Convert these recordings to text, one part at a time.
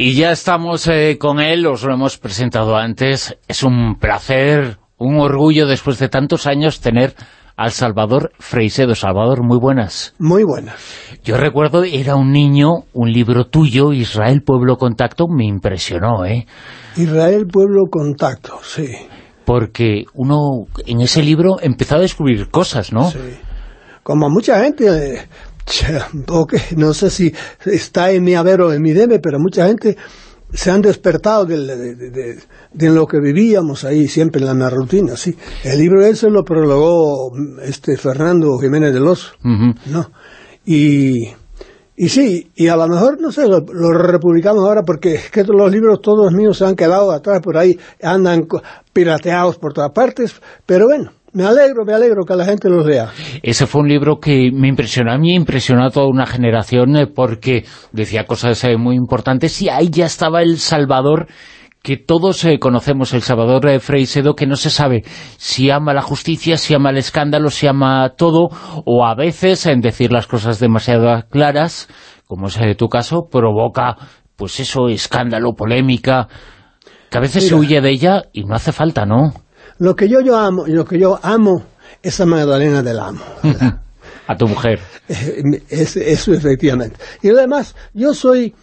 Y ya estamos eh, con él, os lo hemos presentado antes. Es un placer, un orgullo después de tantos años tener al Salvador Freisedo. Salvador, muy buenas. Muy buenas. Yo recuerdo, era un niño, un libro tuyo, Israel Pueblo Contacto, me impresionó, ¿eh? Israel Pueblo Contacto, sí. Porque uno en ese libro empezó a descubrir cosas, ¿no? Sí. Como mucha gente, no sé si está en mi haber o en mi debe, pero mucha gente se han despertado de, lo que vivíamos ahí siempre en la rutina, sí. El libro ese lo prologó este Fernando Jiménez de los, ¿no? Y, y sí, y a lo mejor, no sé, lo, republicamos ahora porque es que los libros todos míos se han quedado atrás por ahí, andan pirateados por todas partes, pero bueno, me alegro, me alegro que la gente los lea. Ese fue un libro que me impresionó a mí, impresionó a toda una generación eh, porque decía cosas eh, muy importantes y ahí ya estaba El Salvador que todos eh, conocemos, El Salvador de Freisedo, que no se sabe si ama la justicia, si ama el escándalo, si ama todo, o a veces, en decir las cosas demasiado claras, como es tu caso, provoca, pues eso, escándalo, polémica, que a veces se huye de ella y no hace falta, ¿no? Lo que yo, yo amo, lo que yo amo es a Magdalena del Amo. a tu mujer. eso efectivamente. Y además, yo soy...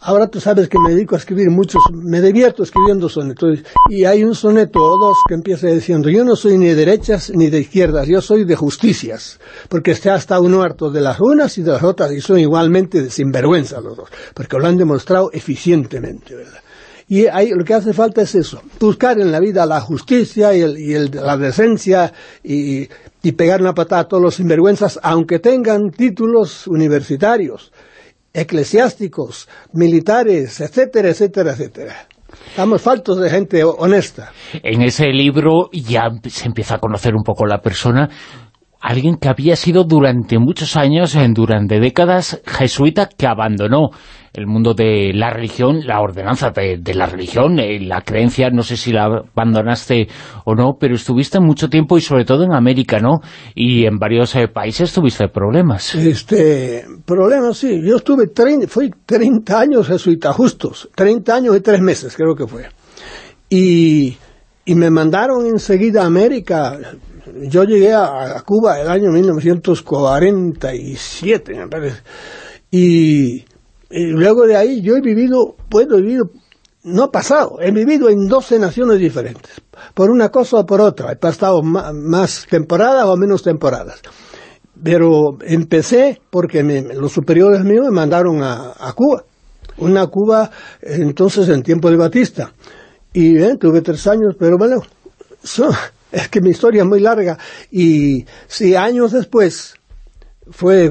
Ahora tú sabes que me dedico a escribir muchos, me divierto escribiendo sonetos, y hay un soneto o dos que empieza diciendo, yo no soy ni de derechas ni de izquierdas, yo soy de justicias, porque está hasta uno harto de las unas y de las otras, y son igualmente de sinvergüenza los dos, porque lo han demostrado eficientemente, ¿verdad? Y ahí lo que hace falta es eso, buscar en la vida la justicia y, la decencia y, pegar una patada a todos los sinvergüenzas, aunque tengan títulos universitarios, eclesiásticos, militares, etcétera, etcétera, etcétera. Estamos faltos de gente honesta. En ese libro ya se empieza a conocer un poco la persona, alguien que había sido durante muchos años, durante décadas, jesuita, que abandonó el mundo de la religión, la ordenanza de, la religión, eh, la creencia, no sé si la abandonaste o no, pero estuviste mucho tiempo y sobre todo en América, ¿no? Y en varios eh, países tuviste problemas. Este, problemas, sí. Yo estuve, fui 30 años jesuita justos, 30 años y 3 meses creo que fue. Y, y me mandaron enseguida a América. Yo llegué a, Cuba el año 1947, me parece. Y luego de ahí yo he vivido, bueno, he vivido, no pasado, he vivido en 12 naciones diferentes, por una cosa o por otra, he pasado más, temporadas o menos temporadas. Pero empecé porque los superiores míos me mandaron a, Cuba, una Cuba entonces en tiempo de Batista. Y eh, tuve tres años, pero bueno, es que mi historia es muy larga. Y si años después fue,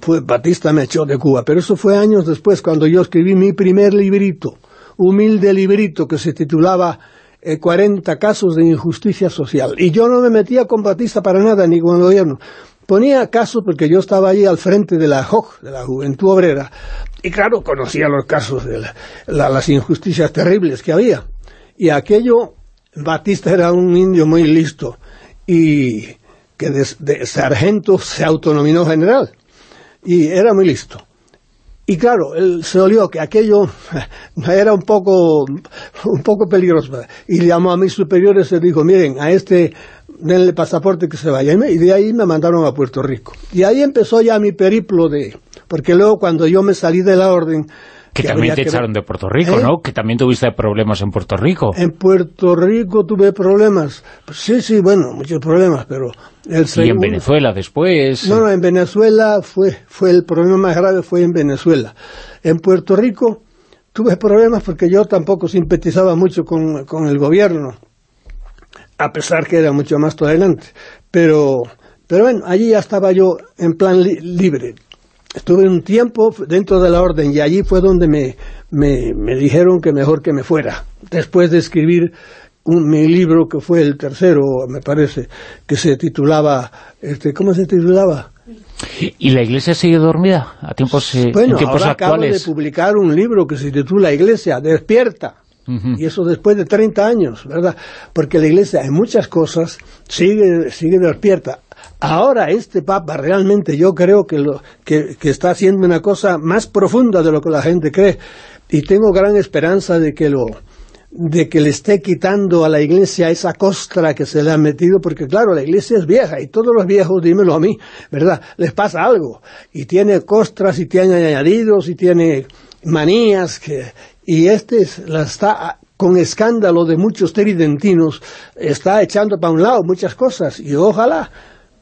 fue Batista me echó de Cuba, pero eso fue años después cuando yo escribí mi primer librito, humilde librito que se titulaba 40 eh, casos de injusticia social. Y yo no me metía con Batista para nada, ni con el gobierno. Ponía casos porque yo estaba allí al frente de la JOC, de la Juventud Obrera, y claro, conocía los casos de las injusticias terribles que había. Y aquello, Batista era un indio muy listo, y que de, sargento se autonominó general y era muy listo. Y claro, él se olió que aquello era un poco, un poco peligroso. Y llamó a mis superiores y dijo, miren, a este denle pasaporte que se vaya. Y de ahí me mandaron a Puerto Rico. Y ahí empezó ya mi periplo de... Porque luego cuando yo me salí de la orden, que, también te echaron de Puerto Rico, ¿Eh? ¿no? Que también tuviste problemas en Puerto Rico. En Puerto Rico tuve problemas. sí, sí, bueno, muchos problemas, pero... El y en Venezuela después... No, no, en Venezuela fue, fue el problema más grave fue en Venezuela. En Puerto Rico tuve problemas porque yo tampoco simpatizaba mucho con, con el gobierno, a pesar que era mucho más tolerante. Pero, pero bueno, allí ya estaba yo en plan libre estuve un tiempo dentro de la orden y allí fue donde me, me, dijeron que mejor que me fuera, después de escribir un, mi libro que fue el tercero, me parece, que se titulaba, este, ¿cómo se titulaba? ¿Y la Iglesia sigue dormida a tiempos, eh, bueno, ahora acabo de publicar un libro que se titula Iglesia, despierta. Y eso después de 30 años, ¿verdad? Porque la Iglesia en muchas cosas sigue, sigue despierta. Ahora este Papa realmente yo creo que, lo, que, está haciendo una cosa más profunda de lo que la gente cree, y tengo gran esperanza de que lo de que le esté quitando a la iglesia esa costra que se le ha metido, porque claro, la iglesia es vieja y todos los viejos, dímelo a mí, ¿verdad? Les pasa algo y tiene costras y tiene añadidos y tiene manías y este la está con escándalo de muchos tridentinos, está echando para un lado muchas cosas y ojalá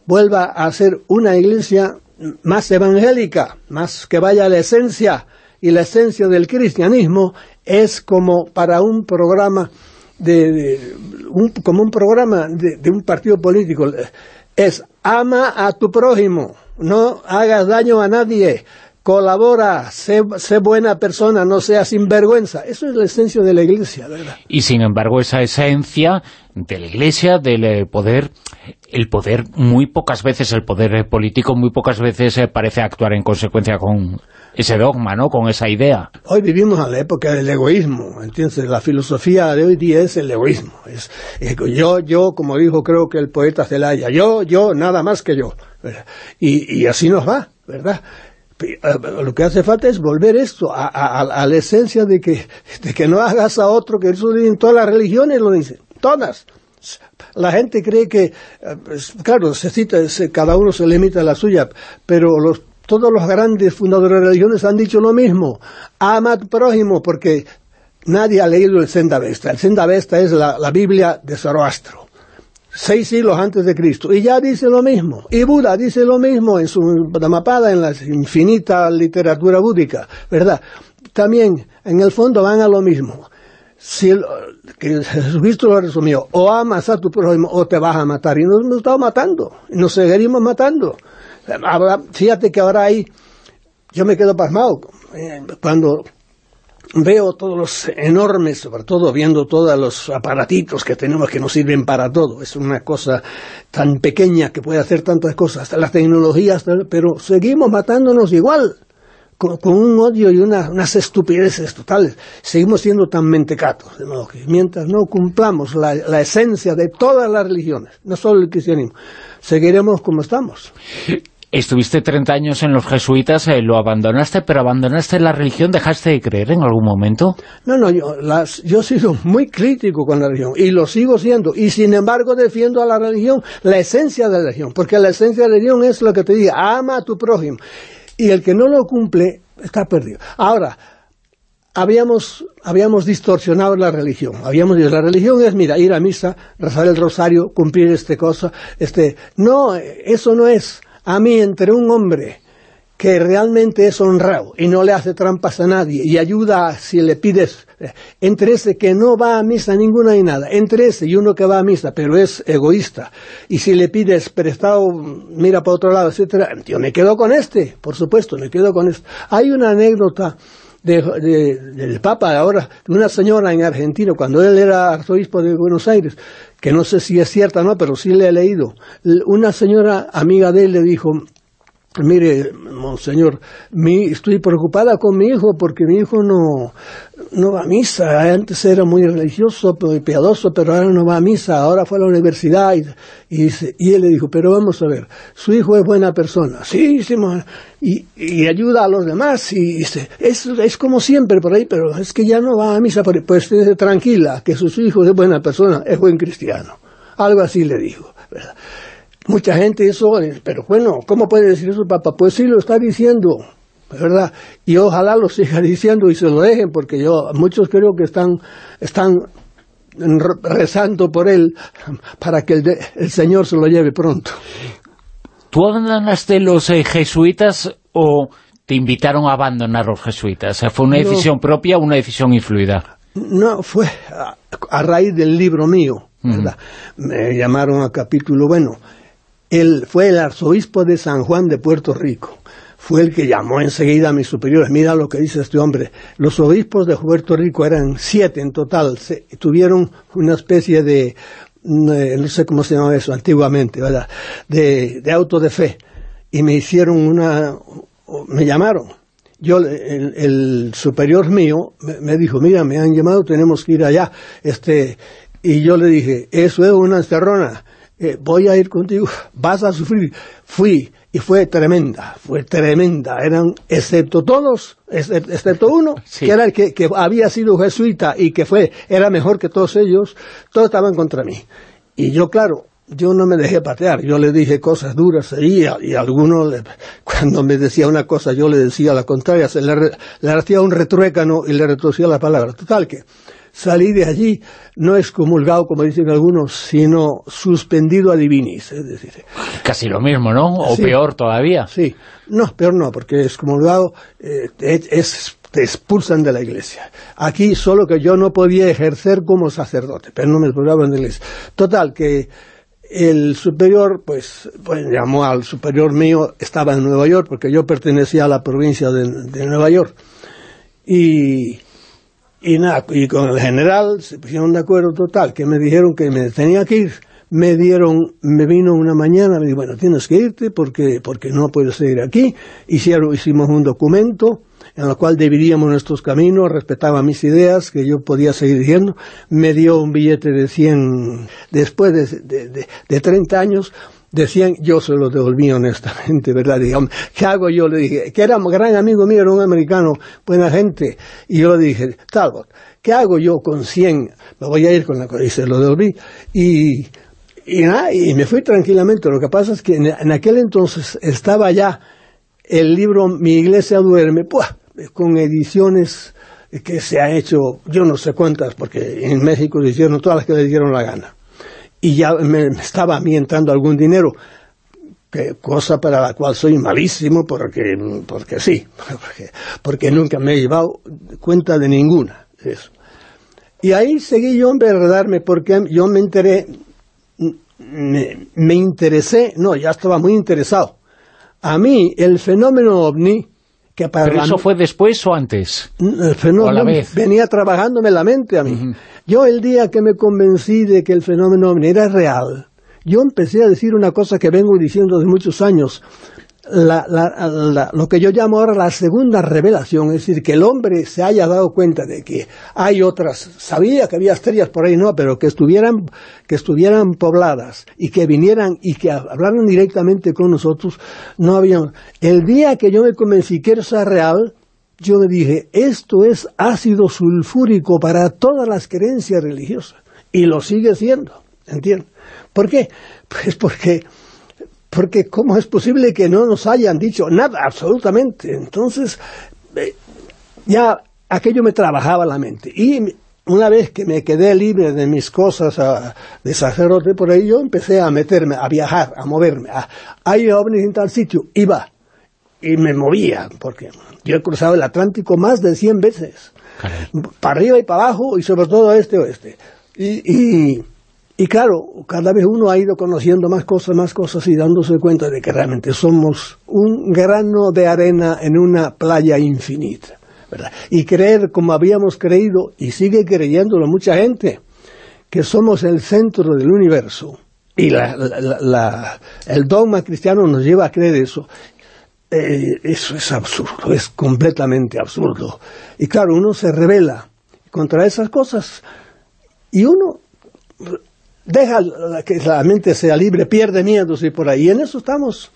vuelva a ser una iglesia más evangélica, más que vaya a la esencia y la esencia del cristianismo es como para un programa de, un, como un programa de, un partido político. Es ama a tu prójimo no hagas daño a nadie colabora, sé, buena persona, no seas sinvergüenza. Eso es la esencia de la Iglesia, ¿verdad? Y sin embargo, esa esencia de la Iglesia, del eh, poder, el poder muy pocas veces, el poder eh, político muy pocas veces eh, parece actuar en consecuencia con ese dogma, ¿no? Con esa idea. Hoy vivimos en la época del egoísmo, ¿entiendes? La filosofía de hoy día es el egoísmo. Es, yo, yo, como dijo creo que el poeta Celaya, yo, yo, nada más que yo. Y, y así nos va, ¿verdad? Eh, lo que hace falta es volver esto a, la esencia de que, de que no hagas a otro, que eso en todas las religiones lo dicen, todas. La gente cree que, eh, pues, claro, se cita, cada uno se limita a la suya, pero los, todos los grandes fundadores de religiones han dicho lo mismo, ama tu prójimo, porque nadie ha leído el Senda Vesta. El Senda Vesta es la, la Biblia de Zoroastro seis siglos antes de Cristo. Y ya dice lo mismo. Y Buda dice lo mismo en su Dhammapada, en la infinita literatura búdica, ¿verdad? También, en el fondo, van a lo mismo. Si que Jesucristo lo resumió, o amas a tu prójimo o te vas a matar. Y nos hemos estado matando, y nos seguiremos matando. fíjate que ahora hay, yo me quedo pasmado, eh, cuando veo todos los enormes, sobre todo viendo todos los aparatitos que tenemos que nos sirven para todo. Es una cosa tan pequeña que puede hacer tantas cosas, las tecnologías, pero seguimos matándonos igual, con, un odio y unas estupideces totales. Seguimos siendo tan mentecatos, de modo que mientras no cumplamos la, la esencia de todas las religiones, no solo el cristianismo, seguiremos como estamos. Estuviste 30 años en los jesuitas, eh, lo abandonaste, pero abandonaste la religión, ¿dejaste de creer en algún momento? No, no, yo, las, yo he sido muy crítico con la religión, y lo sigo siendo, y sin embargo defiendo a la religión, la esencia de la religión, porque la esencia de la religión es lo que te diga, ama a tu prójimo, y el que no lo cumple está perdido. Ahora, habíamos, habíamos distorsionado la religión. Habíamos dicho, la religión es, mira, ir a misa, rezar el rosario, cumplir este cosa, este... No, eso no es a mí entre un hombre que realmente es honrado y no le hace trampas a nadie y ayuda si le pides, eh, entre ese que no va a misa ninguna y nada, entre ese y uno que va a misa pero es egoísta y si le pides prestado, mira para otro lado, etcétera, yo me quedo con este, por supuesto, me quedo con este. Hay una anécdota del Papa ahora, de una señora en Argentina, cuando él era arzobispo de Buenos Aires, que no sé si es cierta o no, pero sí le he leído, una señora amiga de él le dijo, mire, monseñor, mi, estoy preocupada con mi hijo porque mi hijo no, no va a misa. Antes era muy religioso y piadoso, pero ahora no va a misa. Ahora fue a la universidad y, y, él le dijo, pero vamos a ver, su hijo es buena persona. Sí, sí y, y ayuda a los demás. Y dice, es, es como siempre por ahí, pero es que ya no va a misa. Pues tranquila, que su hijo es buena persona, es buen cristiano. Algo así le dijo, ¿verdad? Mucha gente eso, pero bueno, ¿cómo puede decir eso papá? Pues sí lo está diciendo, ¿verdad? Y ojalá lo siga diciendo y se lo dejen, porque yo, muchos creo que están, están rezando por él para que el, Señor se lo lleve pronto. ¿Tú abandonaste los eh, jesuitas o te invitaron a abandonar los jesuitas? ¿Fue una decisión propia o una decisión influida? No, fue a, raíz del libro mío, ¿verdad? Me llamaron a capítulo, bueno, él fue el arzobispo de San Juan de Puerto Rico. Fue el que llamó enseguida a mis superiores. Mira lo que dice este hombre. Los obispos de Puerto Rico eran siete en total. tuvieron una especie de, no sé cómo se llama eso antiguamente, ¿verdad? De, auto de fe. Y me hicieron una, me llamaron. Yo, el, superior mío me, dijo, mira, me han llamado, tenemos que ir allá. Este, y yo le dije, eso es una encerrona eh, voy a ir contigo, vas a sufrir. Fui y fue tremenda, fue tremenda. Eran, excepto todos, excepto uno, que era el que, que, había sido jesuita y que fue, era mejor que todos ellos, todos estaban contra mí. Y yo, claro, yo no me dejé patear, yo le dije cosas duras y, y alguno, cuando me decía una cosa, yo le decía la contraria, se le, le hacía un retruécano y le retrocía la palabra. Total que salí de allí no excomulgado, como dicen algunos, sino suspendido a divinis. Es decir, Casi lo mismo, ¿no? O peor todavía. Sí, no, peor no, porque excomulgado eh, es, te expulsan de la iglesia. Aquí solo que yo no podía ejercer como sacerdote, pero no me expulsaban de la iglesia. Total, que el superior, pues, pues llamó al superior mío, estaba en Nueva York, porque yo pertenecía a la provincia de Nueva York. Y y nada, y con el general se pusieron de acuerdo total, que me dijeron que me tenía que ir. Me dieron, me vino una mañana, me dijo, bueno, tienes que irte porque, porque no puedes seguir aquí. Hicieron, hicimos un documento en el cual dividíamos nuestros caminos, respetaba mis ideas, que yo podía seguir diciendo. Me dio un billete de 100, después de, de, de, de 30 años, decían, yo se lo devolví honestamente, ¿verdad? ¿qué hago yo? Le dije, que era un gran amigo mío, era un americano, buena gente, y yo le dije, Talbot, ¿qué hago yo con 100? Me voy a ir con la y se lo devolví, y, y, nada, y me fui tranquilamente. Lo que pasa es que en, aquel entonces estaba ya el libro Mi iglesia duerme, pues, con ediciones que se ha hecho, yo no sé cuántas, porque en México se hicieron todas las que le dieron la gana y ya me, estaba a mí entrando algún dinero, que, cosa para la cual soy malísimo porque, porque sí, porque, nunca me he llevado cuenta de ninguna. Eso. Y ahí seguí yo en enredarme porque yo me enteré, me, me, interesé, no, ya estaba muy interesado. A mí el fenómeno ovni, que para ¿Pero eso fue después o antes? El fenómeno venía trabajándome la mente a mí. Yo el día que me convencí de que el fenómeno era real, yo empecé a decir una cosa que vengo diciendo de muchos años, lo que yo llamo ahora la segunda revelación, es decir, que el hombre se haya dado cuenta de que hay otras, sabía que había estrellas por ahí, no, pero que estuvieran, que estuvieran pobladas y que vinieran y que hablaran directamente con nosotros, no había. El día que yo me convencí que era real, yo me dije, esto es ácido sulfúrico para todas las creencias religiosas. Y lo sigue siendo, ¿entiendes? ¿Por qué? Pues porque, porque ¿cómo es posible que no nos hayan dicho nada, absolutamente? Entonces, eh, ya aquello me trabajaba la mente. Y una vez que me quedé libre de mis cosas a, de sacerdote por ahí, yo empecé a meterme, a viajar, a moverme. A, hay ovnis en tal sitio, iba y me movía, porque yo he cruzado el Atlántico más de 100 veces, para arriba y para abajo, y sobre todo este oeste. Y, y, y, claro, cada vez uno ha ido conociendo más cosas, más cosas, y dándose cuenta de que realmente somos un grano de arena en una playa infinita. ¿verdad? Y creer como habíamos creído, y sigue creyéndolo mucha gente, que somos el centro del universo, y la, el dogma cristiano nos lleva a creer eso, eh, eso es absurdo, es completamente absurdo. Y claro, uno se revela contra esas cosas y uno deja que la mente sea libre, pierde miedos y por ahí. En eso estamos.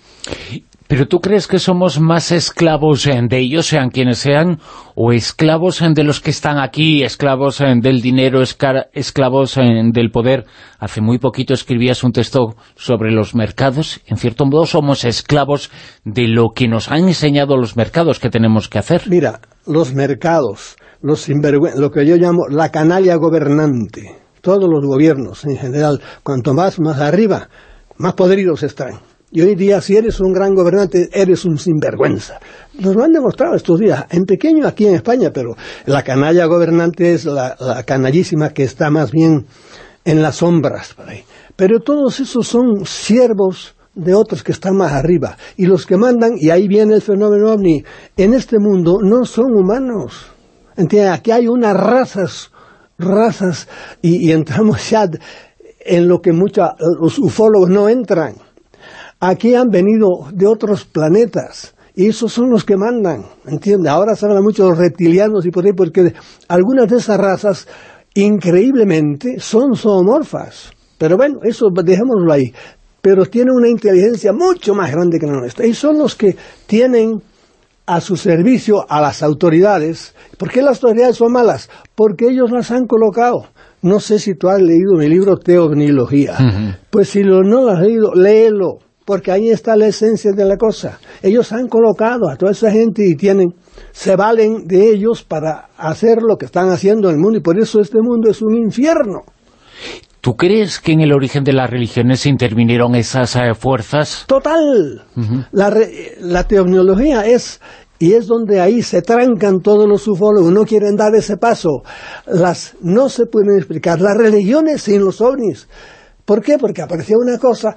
¿Pero tú crees que somos más esclavos de ellos, sean quienes sean, o esclavos de los que están aquí, esclavos del dinero, esclavos del poder? Hace muy poquito escribías un texto sobre los mercados. En cierto modo somos esclavos de lo que nos han enseñado los mercados que tenemos que hacer. Mira, los mercados, los lo que yo llamo la canalla gobernante, todos los gobiernos en general, cuanto más, más arriba, más podridos están y hoy día, si eres un gran gobernante, eres un sinvergüenza. Nos lo han demostrado estos días, en pequeño aquí en España, pero la canalla gobernante es la, canallísima que está más bien en las sombras por ahí. Pero todos esos son siervos de otros que están más arriba. Y los que mandan, y ahí viene el fenómeno ovni, en este mundo no son humanos. ¿Entiendes? Aquí hay unas razas, razas, y, entramos ya en lo que muchos, los ufólogos no entran aquí han venido de otros planetas. Y esos son los que mandan, ¿entiendes? Ahora se habla mucho de los reptilianos y por ahí, porque algunas de esas razas, increíblemente, son zoomorfas. Pero bueno, eso dejémoslo ahí. pero tienen una inteligencia mucho más grande que la nuestra. Y son los que tienen a su servicio a las autoridades. ¿Por qué las autoridades son malas? Porque ellos las han colocado. No sé si tú has leído mi libro Teognología. Pues si no lo has leído, léelo, porque ahí está la esencia de la cosa. Ellos han colocado a toda esa gente y tienen, se valen de ellos para hacer lo que están haciendo en el mundo y por eso este mundo es un infierno. ¿Tú crees que en el origen de las religiones intervinieron esas eh, fuerzas? Total. la, la teognología es y es donde ahí se trancan todos los ufólogos, no quieren dar ese paso. Las no se pueden explicar. Las religiones sin los ovnis. ¿Por qué? Porque aparecía una cosa,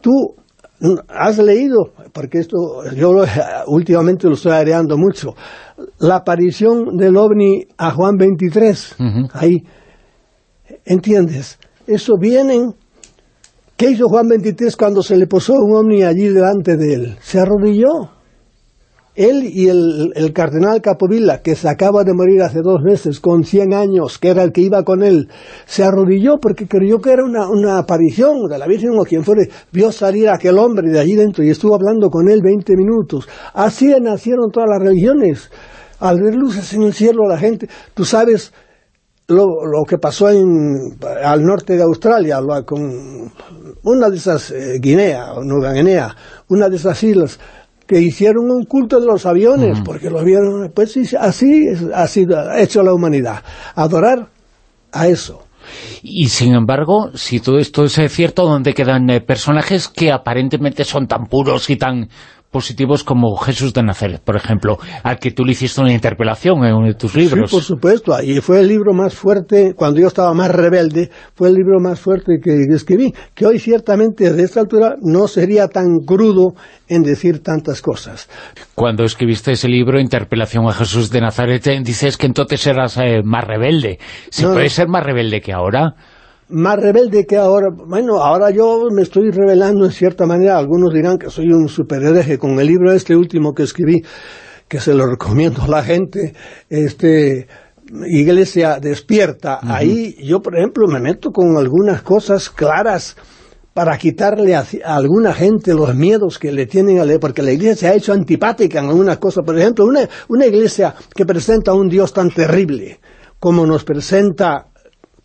tú has leído, porque esto yo últimamente lo estoy agregando mucho, la aparición del ovni a Juan 23, ahí, ¿entiendes? Eso vienen, ¿qué hizo Juan 23 cuando se le posó un ovni allí delante de él? Se arrodilló él y el, cardenal Capovilla, que se acaba de morir hace dos meses, con 100 años, que era el que iba con él, se arrodilló porque creyó que era una, aparición de la Virgen o quien fuere, vio salir a aquel hombre de allí dentro y estuvo hablando con él 20 minutos. Así nacieron todas las religiones. Al ver luces en el cielo la gente, tú sabes lo, que pasó en, al norte de Australia, con una de esas, eh, Guinea, Nueva Guinea, una de esas islas, que hicieron un culto de los aviones, porque lo vieron, pues así ha sido hecho la humanidad, adorar a eso. Y sin embargo, si todo esto es cierto, ¿dónde quedan eh, personajes que aparentemente son tan puros y tan positivos como Jesús de Nazaret, por ejemplo, al que tú le hiciste una interpelación en uno de tus libros. Sí, por supuesto, y fue el libro más fuerte, cuando yo estaba más rebelde, fue el libro más fuerte que escribí, que hoy ciertamente de esta altura no sería tan crudo en decir tantas cosas. Cuando escribiste ese libro, Interpelación a Jesús de Nazaret, eh, dices que entonces eras eh, más rebelde. ¿Se puede ser más rebelde que ahora? Más rebelde que ahora. Bueno, ahora yo me estoy revelando en cierta manera. Algunos dirán que soy un superhereje con el libro este último que escribí, que se lo recomiendo a la gente, este Iglesia Despierta. Ahí yo, por ejemplo, me meto con algunas cosas claras para quitarle a, alguna gente los miedos que le tienen a leer, porque la iglesia se ha hecho antipática en algunas cosas. Por ejemplo, una, una iglesia que presenta a un Dios tan terrible como nos presenta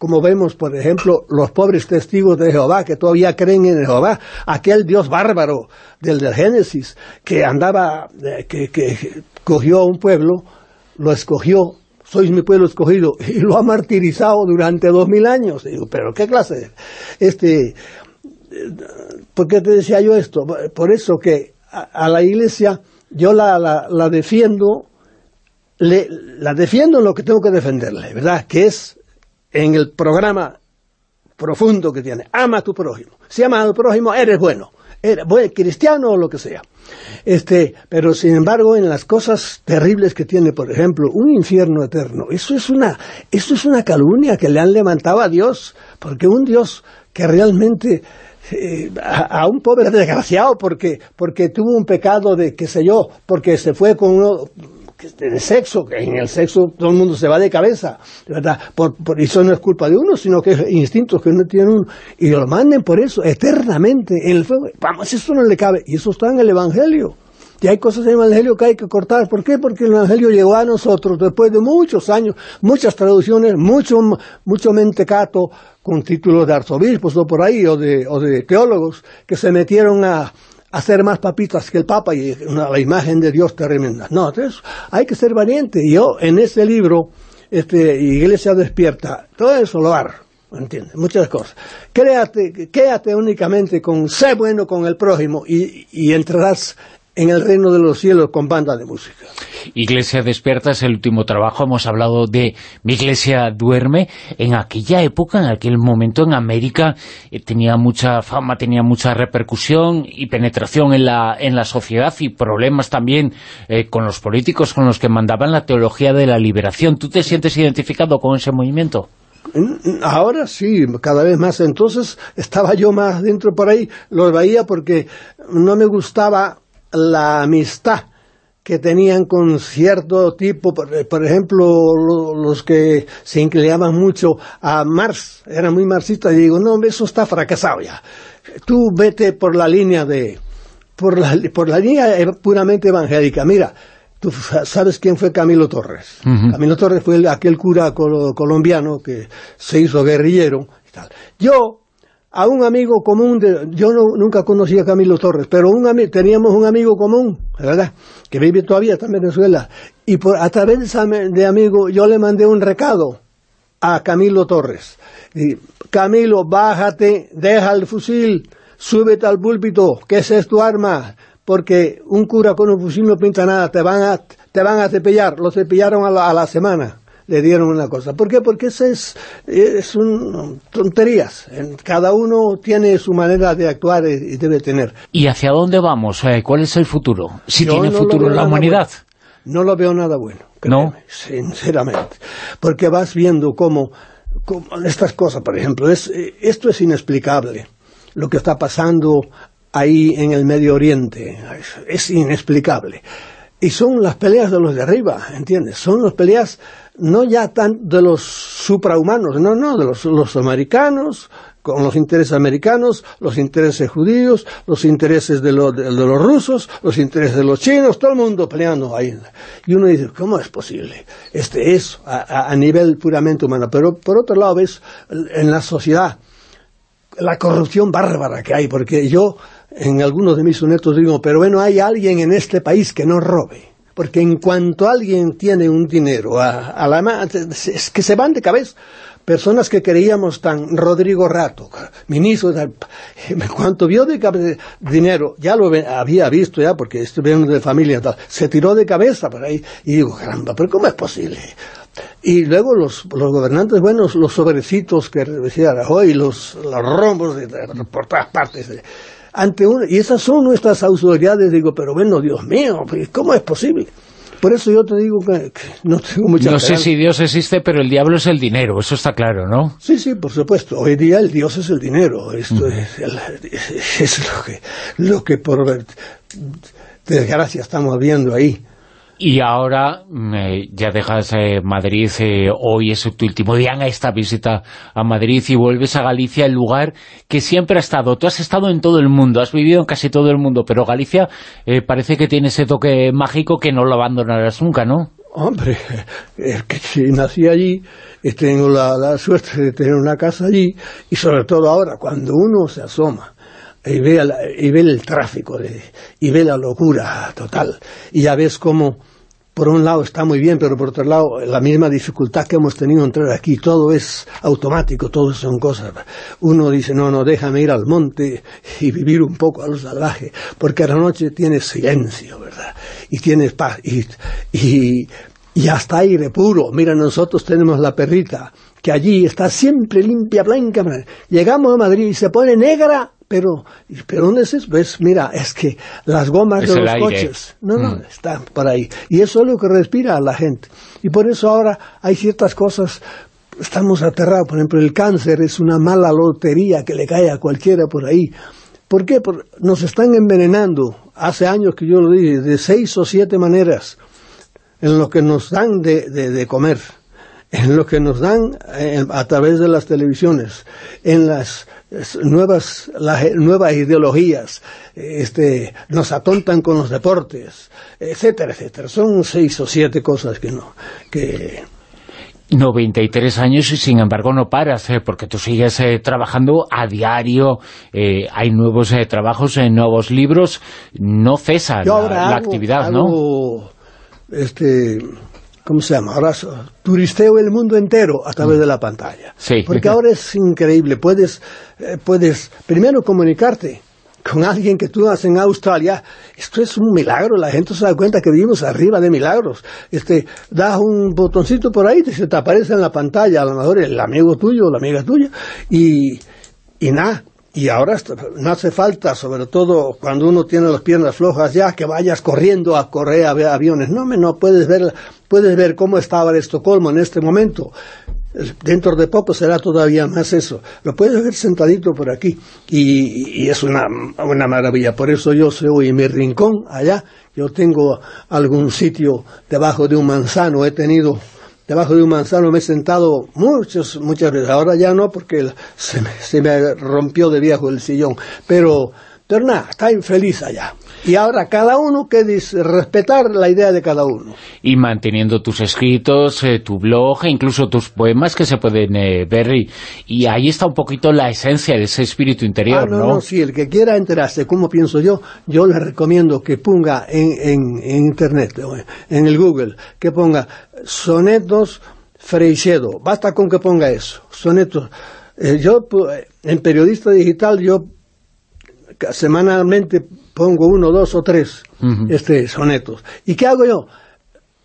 como vemos, por ejemplo, los pobres testigos de Jehová, que todavía creen en Jehová, aquel Dios bárbaro del, del Génesis, que andaba, eh, que, que cogió a un pueblo, lo escogió, sois mi pueblo escogido, y lo ha martirizado durante dos mil años. Digo, pero ¿qué clase? Este, ¿Por qué te decía yo esto? Por eso que a, la iglesia yo la, la, defiendo, le, la defiendo en lo que tengo que defenderle, ¿verdad? Que es en el programa profundo que tiene, ama a tu prójimo. Si amas a tu prójimo, eres bueno. Eres cristiano o lo que sea. Este, pero sin embargo, en las cosas terribles que tiene, por ejemplo, un infierno eterno, eso es una, eso es una calumnia que le han levantado a Dios, porque un Dios que realmente eh, a, un pobre desgraciado porque porque tuvo un pecado de qué sé yo, porque se fue con uno de sexo, que en el sexo todo el mundo se va de cabeza, ¿verdad? Por, eso no es culpa de uno, sino que es instintos que uno tiene uno, y lo manden por eso, eternamente, en el fuego. Vamos, eso no le cabe, y eso está en el Evangelio. Y hay cosas en el Evangelio que hay que cortar. ¿Por qué? Porque el Evangelio llegó a nosotros después de muchos años, muchas traducciones, mucho, mucho mentecato con títulos de arzobispos o por ahí, o de, o de teólogos, que se metieron a, hacer más papitas que el Papa y la imagen de Dios tremenda. No, entonces hay que ser valiente. Yo en ese libro, este, Iglesia Despierta, todo eso lo hago. ¿Entiendes? Muchas cosas. Créate, quédate únicamente con sé bueno con el prójimo y, y entrarás en el reino de los cielos con banda de música. Iglesia Despierta es el último trabajo, hemos hablado de Mi Iglesia Duerme. En aquella época, en aquel momento en América, eh, tenía mucha fama, tenía mucha repercusión y penetración en la, en la sociedad y problemas también eh, con los políticos, con los que mandaban la teología de la liberación. ¿Tú te sientes identificado con ese movimiento? Ahora sí, cada vez más. Entonces estaba yo más dentro por ahí, lo veía porque no me gustaba la amistad que tenían con cierto tipo, por, ejemplo, los que se inclinaban mucho a Marx, eran muy marxistas, y digo, no, eso está fracasado ya. Tú vete por la línea de, por la, por la línea puramente evangélica. Mira, tú sabes quién fue Camilo Torres. Camilo Torres fue aquel cura colombiano que se hizo guerrillero y tal. Yo, a un amigo común, de, yo nunca conocí a Camilo Torres, pero un teníamos un amigo común, ¿verdad?, que vive todavía está en Venezuela, y por, a través de amigo yo le mandé un recado a Camilo Torres. Y, Camilo, bájate, deja el fusil, súbete al púlpito, que esa es tu arma, porque un cura con un fusil no pinta nada, te van a, te van a cepillar, lo cepillaron a la semana le dieron una cosa. ¿Por qué? Porque eso es, es un, tonterías. Cada uno tiene su manera de actuar y debe tener. ¿Y hacia dónde vamos? Eh, ¿Cuál es el futuro? Si tiene futuro la humanidad. No lo veo nada bueno. no. Sinceramente. Porque vas viendo cómo, estas cosas, por ejemplo, es, esto es inexplicable. Lo que está pasando ahí en el Medio Oriente es inexplicable. Y son las peleas de los de arriba, ¿entiendes? Son las peleas no ya tan de los suprahumanos, no, no, de los, americanos, con los intereses americanos, los intereses judíos, los intereses de, los rusos, los intereses de los chinos, todo el mundo peleando ahí. Y uno dice, ¿cómo es posible? Este es a, nivel puramente humano. Pero por otro lado ves en la sociedad la corrupción bárbara que hay, porque yo en algunos de mis sonetos digo, pero bueno, hay alguien en este país que no robe porque en cuanto alguien tiene un dinero a, la es que se van de cabeza. Personas que creíamos tan Rodrigo Rato, ministro, en cuanto vio de dinero, ya lo había visto ya, porque estuve de familia, tal, se tiró de cabeza por ahí, y digo, caramba, pero ¿cómo es posible? Y luego los, los gobernantes buenos, los sobrecitos que decía Rajoy, los, los rombos por todas partes, ante y esas son nuestras autoridades, digo, pero bueno, Dios mío, pues, ¿cómo es posible? Por eso yo te digo que, no tengo mucha No sé si Dios existe, pero el diablo es el dinero, eso está claro, ¿no? Sí, sí, por supuesto. Hoy día el Dios es el dinero. Esto es, es, lo que, lo que por desgracia estamos viendo ahí. Y ahora mm, eh, ya dejas eh, Madrid, eh, hoy es tu último día en esta visita a Madrid y vuelves a Galicia, el lugar que siempre ha estado. Tú has estado en todo el mundo, has vivido en casi todo el mundo, pero Galicia parece que tiene ese toque mágico que no lo abandonarás nunca, ¿no? Hombre, es que nací allí, tengo la, suerte de tener una casa allí, y sobre todo ahora, cuando uno se asoma y ve, y ve el tráfico y ve la locura total, y ya ves cómo por un lado está muy bien, pero por otro lado la misma dificultad que hemos tenido entrar aquí, todo es automático, todo son cosas. Uno dice, no, no, déjame ir al monte y vivir un poco al salvaje, porque a la noche tienes silencio, ¿verdad? Y tienes paz, y, y, y hasta aire puro. Mira, nosotros tenemos la perrita, que allí está siempre limpia, blanca. Llegamos a Madrid y se pone negra pero, pero ¿dónde es eso? Pues mira, es que las gomas de los coches, no, no, mm. están por ahí. Y eso es lo que respira a la gente. Y por eso ahora hay ciertas cosas, estamos aterrados. Por ejemplo, el cáncer es una mala lotería que le cae a cualquiera por ahí. ¿Por qué? Porque nos están envenenando. Hace años que yo lo dije, de seis o siete maneras en lo que nos dan de, de comer en lo que nos dan eh, a través de las televisiones, en las nuevas, las nuevas ideologías, este, nos atontan con los deportes, etcétera, etcétera. Son seis o siete cosas que no, que... 93 años y sin embargo no paras, eh, porque tú sigues eh, trabajando a diario, hay nuevos trabajos, nuevos libros, no cesa la, actividad, ¿no? Este, ¿cómo se llama? Ahora turisteo el mundo entero a través de la pantalla. Sí. Porque ahora es increíble, puedes, eh, puedes primero comunicarte con alguien que tú haces en Australia, esto es un milagro, la gente se da cuenta que vivimos arriba de milagros. Este, das un botoncito por ahí y se te aparece en la pantalla, a lo mejor el amigo tuyo o la amiga tuya, y, y nada, y ahora no hace falta, sobre todo cuando uno tiene las piernas flojas ya, que vayas corriendo a correr a ver aviones. No, no puedes ver, puedes ver cómo estaba Estocolmo en este momento. Dentro de poco será todavía más eso. Lo puedes ver sentadito por aquí y, es una, una, maravilla. Por eso yo soy en mi rincón allá. Yo tengo algún sitio debajo de un manzano. He tenido debajo de un manzano me he sentado muchas, muchas veces. Ahora ya no porque se me, se me rompió de viejo el sillón. Pero, pero nada, está infeliz allá. Y ahora cada uno que dice respetar la idea de cada uno. Y manteniendo tus escritos, eh, tu blog e incluso tus poemas que se pueden eh, ver y, ahí está un poquito la esencia de ese espíritu interior, ah, no, ¿no? sí, el que quiera enterarse cómo pienso yo, yo le recomiendo que ponga en, en, internet, en el Google, que ponga sonetos Freixedo, basta con que ponga eso, sonetos. Eh, yo, en periodista digital, yo semanalmente pongo uno, dos o tres este, sonetos. ¿Y qué hago yo?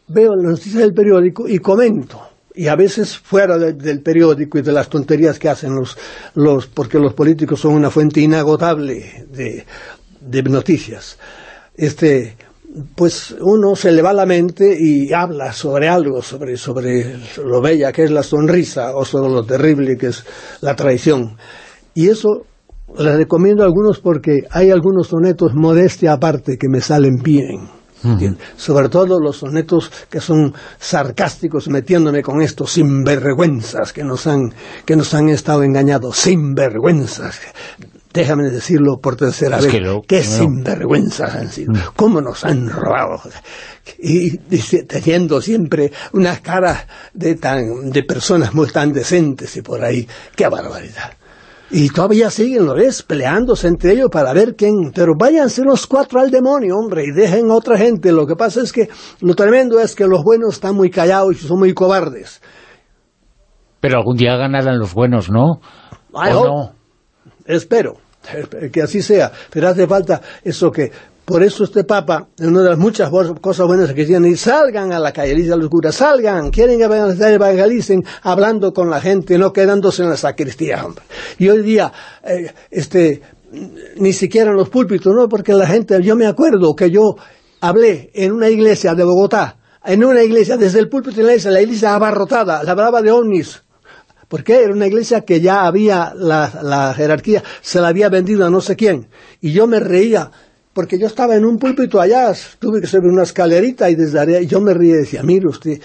Veo las noticias del periódico y comento. Y a veces fuera del periódico y de las tonterías que hacen los, los, porque los políticos son una fuente inagotable de, de noticias. Este, pues uno se le va la mente y habla sobre algo, sobre, sobre lo bella que es la sonrisa o sobre lo terrible que es la traición. Y eso les recomiendo algunos porque hay algunos sonetos modestia aparte que me salen bien. Sobre todo los sonetos que son sarcásticos, metiéndome con estos sinvergüenzas que nos han, que nos han estado engañados, sinvergüenzas. Déjame decirlo por tercera vez. Qué sinvergüenzas han sido. Mm. Cómo nos han robado. Y, teniendo siempre unas caras de, tan, de personas muy tan decentes y por ahí. Qué barbaridad. Y todavía siguen, ¿lo ves? Peleándose entre ellos para ver quién. Pero váyanse los cuatro al demonio, hombre, y dejen a otra gente. Lo que pasa es que lo tremendo es que los buenos están muy callados y son muy cobardes. Pero algún día ganarán los buenos, ¿no? ¿O no? Espero que así sea. Pero hace falta eso que por eso este Papa, en una de las muchas cosas buenas que tiene, y salgan a la calle, dice a los curas, salgan, quieren evangelicen hablando con la gente, no quedándose en la sacristía. Y hoy día, eh, este, ni siquiera en los púlpitos, ¿no? Porque la gente, yo me acuerdo que yo hablé en una iglesia de Bogotá, en una iglesia, desde el púlpito de la iglesia, la iglesia abarrotada, la hablaba de ovnis, porque era una iglesia que ya había la, jerarquía, se la había vendido a no sé quién. Y yo me reía porque yo estaba en un púlpito allá, tuve que subir una escalerita y desde allá, y yo me ríe y decía, mire usted,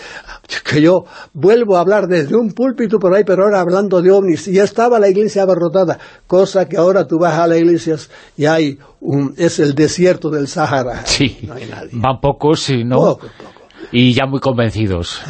que yo vuelvo a hablar desde un púlpito por ahí, pero ahora hablando de ovnis, y ya estaba la iglesia abarrotada, cosa que ahora tú vas a las iglesias y hay un, es el desierto del Sahara. Sí, no hay nadie. van pocos, sí, ¿no? Y ya muy convencidos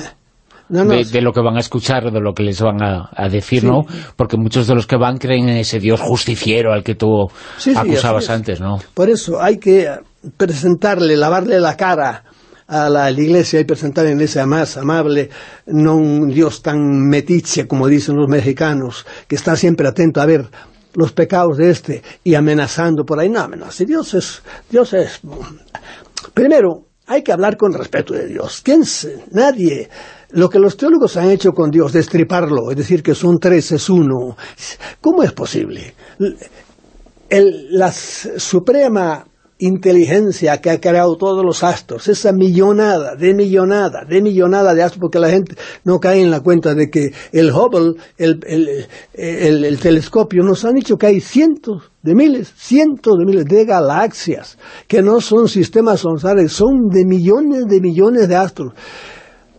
de, lo que van a escuchar, de lo que les van a, decir, ¿no? Porque muchos de los que van creen en ese Dios justiciero al que tú acusabas antes, ¿no? Por eso hay que presentarle, lavarle la cara a la, iglesia y presentar la iglesia más amable, no un Dios tan metiche como dicen los mexicanos, que está siempre atento a ver los pecados de este y amenazando por ahí. No, amenaza. Dios es, Dios es... Primero, hay que hablar con respeto de Dios. ¿Quién? Nadie lo que los teólogos han hecho con Dios, destriparlo, es decir, que son tres, es uno, ¿cómo es posible? la suprema inteligencia que ha creado todos los astros, esa millonada, de millonada, de millonada de astros, porque la gente no cae en la cuenta de que el Hubble, el, el, el, telescopio, nos han dicho que hay cientos de miles, cientos de miles de galaxias, que no son sistemas solares, son de millones de millones de astros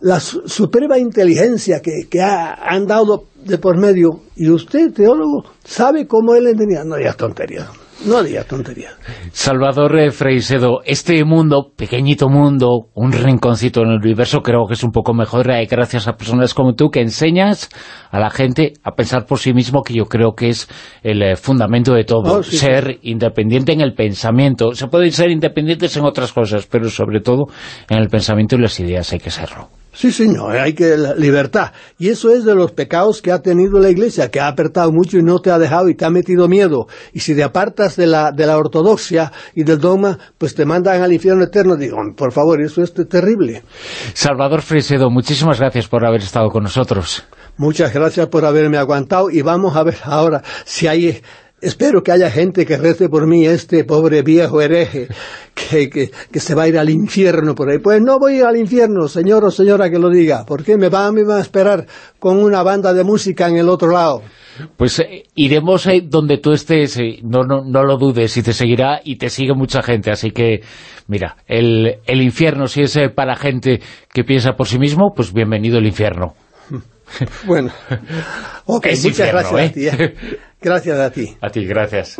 la suprema inteligencia que, que ha, han dado de por medio, y usted, teólogo, sabe cómo él entendía. No digas tontería, no digas tontería. Salvador Freisedo, este mundo, pequeñito mundo, un rinconcito en el universo, creo que es un poco mejor gracias a personas como tú que enseñas a la gente a pensar por sí mismo, que yo creo que es el eh, fundamento de todo, oh, ser independiente en el pensamiento. Se pueden ser independientes en otras cosas, pero sobre todo en el pensamiento y las ideas hay que serlo. Sí, señor, hay que la libertad. Y eso es de los pecados que ha tenido la Iglesia, que ha apertado mucho y no te ha dejado y te ha metido miedo. Y si te apartas de la, de la ortodoxia y del dogma, pues te mandan al infierno eterno. Digo, por favor, eso es terrible. Salvador Fresedo, muchísimas gracias por haber estado con nosotros. Muchas gracias por haberme aguantado y vamos a ver ahora si hay espero que haya gente que rece por mí, este pobre viejo hereje, que, que, que, se va a ir al infierno por ahí. Pues no voy al infierno, señor o señora que lo diga, porque me va, me va a esperar con una banda de música en el otro lado. Pues eh, iremos eh, donde tú estés, eh, no, no, no lo dudes, y te seguirá, y te sigue mucha gente, así que, mira, el, el infierno, si es para gente que piensa por sí mismo, pues bienvenido el infierno. Bueno, ok, Es muchas infierno, gracias ¿eh? a ti. ¿eh? Gracias a ti. A ti, gracias.